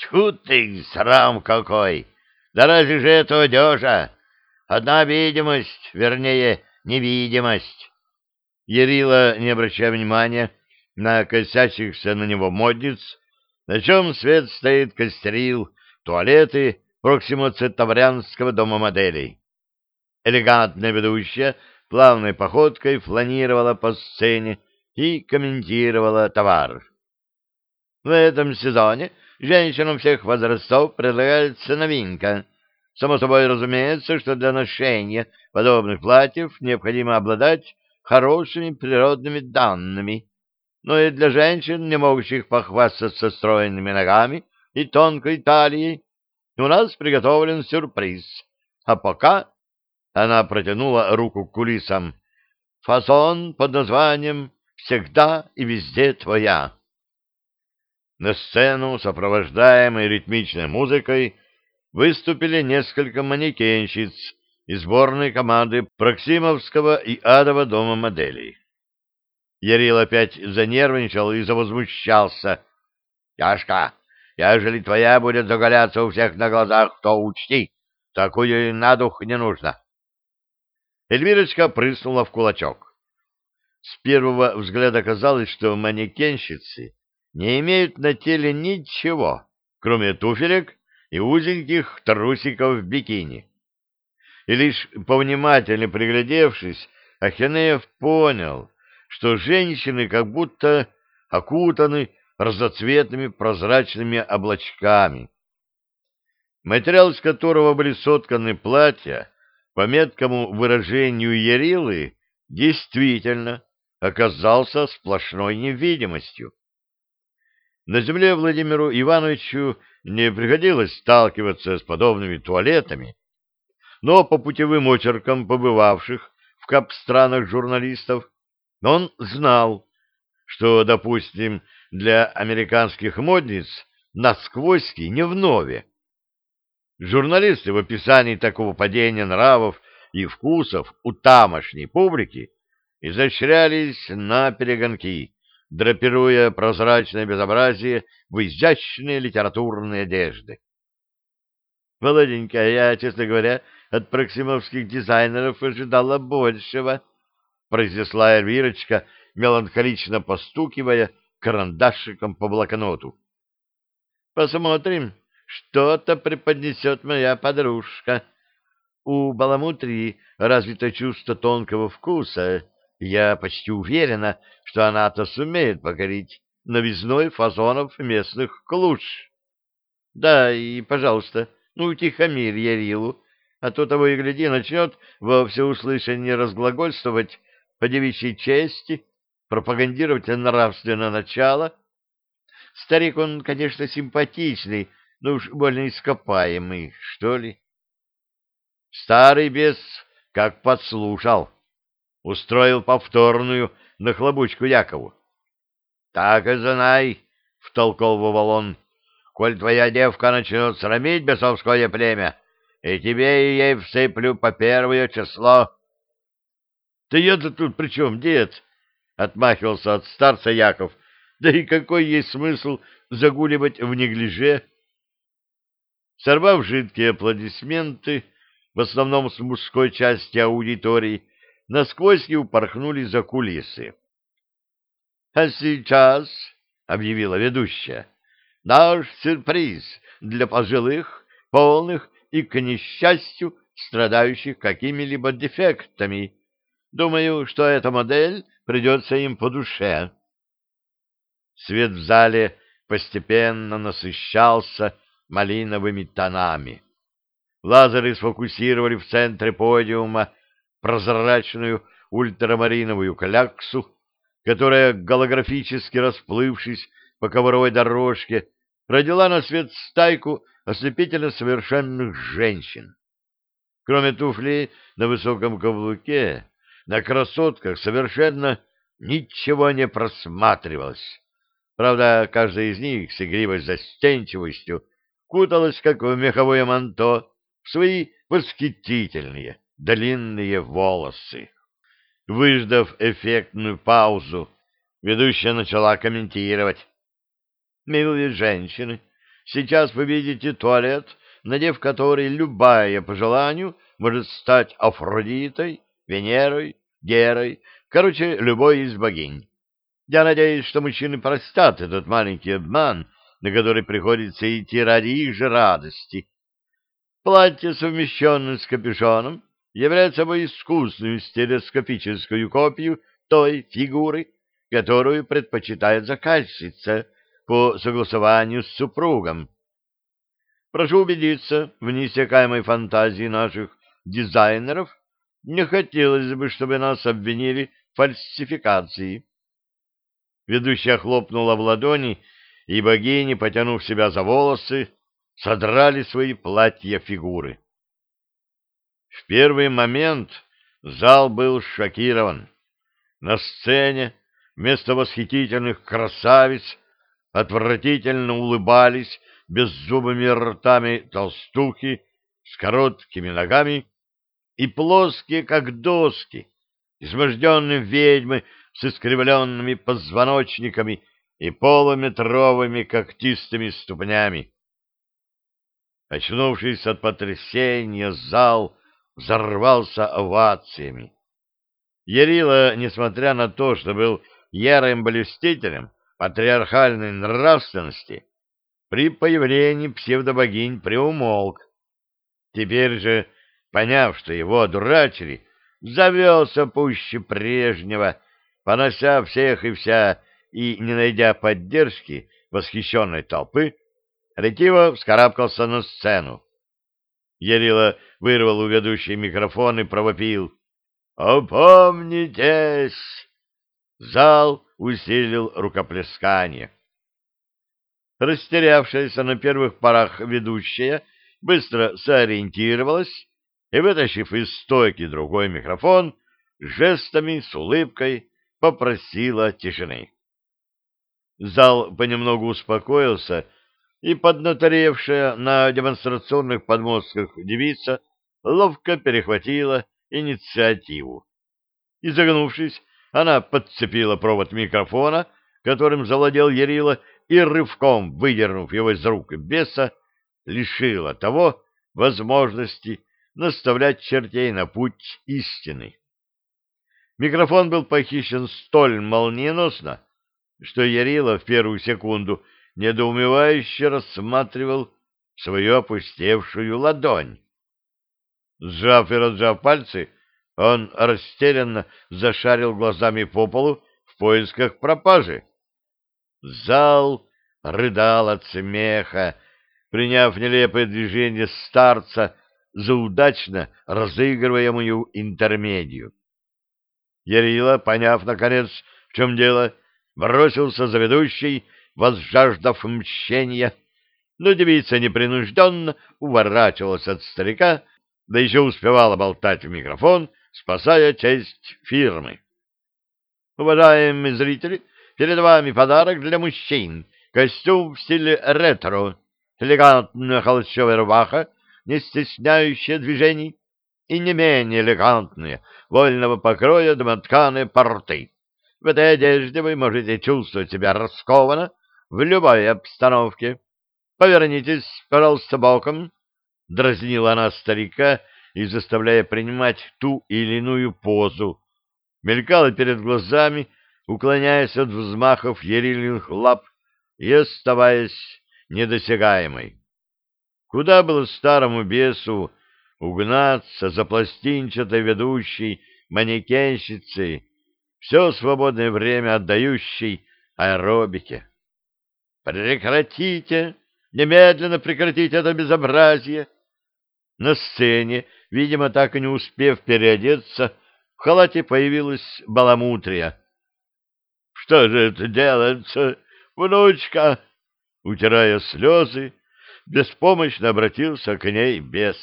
Тьфу ты, срам какой! Да разве же это одежа? Одна видимость, вернее, невидимость. Ярила, не обращая внимания на косящихся на него модниц, на чем свет стоит костерил, туалеты Проксимо-Центаврянского дома моделей. Элегантная ведущая плавной походкой фланировала по сцене и комментировала товар. В этом сезоне женщинам всех возрастов предлагается новинка. Само собой разумеется, что для ношения подобных платьев необходимо обладать хорошими природными данными, но и для женщин, не могущих похвастаться стройными ногами и тонкой талией, у нас приготовлен сюрприз. А пока она протянула руку к кулисам. Фасон под названием «Всегда и везде твоя». На сцену, сопровождаемой ритмичной музыкой, выступили несколько манекенщиц из сборной команды Проксимовского и Адова дома моделей. Ярил опять занервничал и завозмущался. — Яшка, ежели твоя будет заголяться у всех на глазах, то учти, такую и на дух не нужно. Эльвирочка прыснула в кулачок. С первого взгляда казалось, что манекенщицы не имеют на теле ничего, кроме туфелек и узеньких трусиков в бикини. И лишь повнимательно приглядевшись, Ахенеев понял, что женщины как будто окутаны разноцветными прозрачными облачками, материал из которого были сотканы платья, по меткому выражению Ярилы, действительно оказался сплошной невидимостью. На земле Владимиру Ивановичу не приходилось сталкиваться с подобными туалетами, но по путевым очеркам побывавших в кап-странах журналистов он знал, что, допустим, для американских модниц насквозь не в нове. Журналисты в описании такого падения нравов и вкусов у тамошней публики изощрялись на перегонки, драпируя прозрачное безобразие в изящные литературные одежды. Володенька, я, честно говоря, от проксимовских дизайнеров ожидала большего, произнесла Эльвирочка, меланхолично постукивая карандашиком по блокноту. Посмотрим, что-то преподнесет моя подружка. У Баламутри развито чувство тонкого вкуса, я почти уверена, что она-то сумеет покорить новизной фазонов местных клуш. Да, и, пожалуйста, ну, утихомирь Ярилу, а то того и гляди начнет во всеуслышание разглагольствовать по девичьей чести, пропагандировать нравственное начало. Старик он, конечно, симпатичный, но уж больно ископаемый, что ли. Старый бес как подслушал устроил повторную нахлобучку Якову. — Так и знай, — втолковывал он, — коль твоя девка начнет срамить бесовское племя, и тебе и ей всыплю по первое число. — Да я-то тут при чем, дед? — отмахивался от старца Яков. — Да и какой есть смысл загуливать в неглиже? Сорвав жидкие аплодисменты, в основном с мужской части аудитории, насквозь и упорхнули за кулисы. — А сейчас, — объявила ведущая, — наш сюрприз для пожилых, полных и, к несчастью, страдающих какими-либо дефектами. Думаю, что эта модель придется им по душе. Свет в зале постепенно насыщался малиновыми тонами. Лазеры сфокусировали в центре подиума прозрачную ультрамариновую кляксу, которая, голографически расплывшись по ковровой дорожке, родила на свет стайку ослепительно совершенных женщин. Кроме туфлей на высоком каблуке, на красотках совершенно ничего не просматривалось. Правда, каждая из них с игривой застенчивостью куталась, как в меховое манто, в свои восхитительные, длинные волосы. Выждав эффектную паузу, ведущая начала комментировать. Милые женщины, Сейчас вы видите туалет, надев который любая по желанию может стать Афродитой, Венерой, Герой, короче, любой из богинь. Я надеюсь, что мужчины простят этот маленький обман, на который приходится идти ради их же радости. Платье, совмещенное с капюшоном, является собой искусную стереоскопическую копию той фигуры, которую предпочитает заказчица по согласованию с супругом. Прошу убедиться в неиссякаемой фантазии наших дизайнеров. Не хотелось бы, чтобы нас обвинили в фальсификации. Ведущая хлопнула в ладони, и богини, потянув себя за волосы, содрали свои платья фигуры. В первый момент зал был шокирован. На сцене вместо восхитительных красавиц отвратительно улыбались беззубыми ртами толстухи с короткими ногами и плоские, как доски, изможденные ведьмы с искривленными позвоночниками и полуметровыми когтистыми ступнями. Очнувшись от потрясения, зал взорвался овациями. Ярила, несмотря на то, что был ярым блюстителем патриархальной нравственности, при появлении псевдобогинь приумолк. Теперь же, поняв, что его одурачили, завелся пуще прежнего, понося всех и вся, и, не найдя поддержки восхищенной толпы, ретиво вскарабкался на сцену. Ярила вырвал у ведущей микрофон и провопил. «Опомнитесь!» Зал усилил рукоплескание. Растерявшаяся на первых порах ведущая быстро сориентировалась и, вытащив из стойки другой микрофон, жестами с улыбкой попросила тишины. Зал понемногу успокоился, и поднаторевшая на демонстрационных подмостках девица ловко перехватила инициативу. Изогнувшись, она подцепила провод микрофона, которым завладел Ярила, и рывком, выдернув его из рук беса, лишила того возможности наставлять чертей на путь истины. Микрофон был похищен столь молниеносно, что Ярила в первую секунду недоумевающе рассматривал свою опустевшую ладонь. Сжав и разжав пальцы, он растерянно зашарил глазами по полу в поисках пропажи. Зал рыдал от смеха, приняв нелепое движение старца за удачно разыгрываемую интермедию. Ярила, поняв, наконец, в чем дело, бросился за ведущей, возжаждав мщения, но девица непринужденно уворачивалась от старика, да еще успевала болтать в микрофон, спасая честь фирмы. Уважаемые зрители, перед вами подарок для мужчин. Костюм в стиле ретро, элегантная холщовая рубаха, не стесняющая движений, и не менее элегантные, вольного покроя домотканые порты. В этой одежде вы можете чувствовать себя раскованно в любой обстановке. Повернитесь, пожалуйста, боком, — дразнила она старика, и заставляя принимать ту или иную позу, мелькала перед глазами, уклоняясь от взмахов ерильных лап и оставаясь недосягаемой. Куда было старому бесу угнаться за пластинчатой ведущей манекенщицей, все свободное время отдающей аэробике? «Прекратите! Немедленно прекратите это безобразие!» На сцене Видимо, так и не успев переодеться, в халате появилась баламутрия. — Что же это делается, внучка? Утирая слезы, беспомощно обратился к ней бес.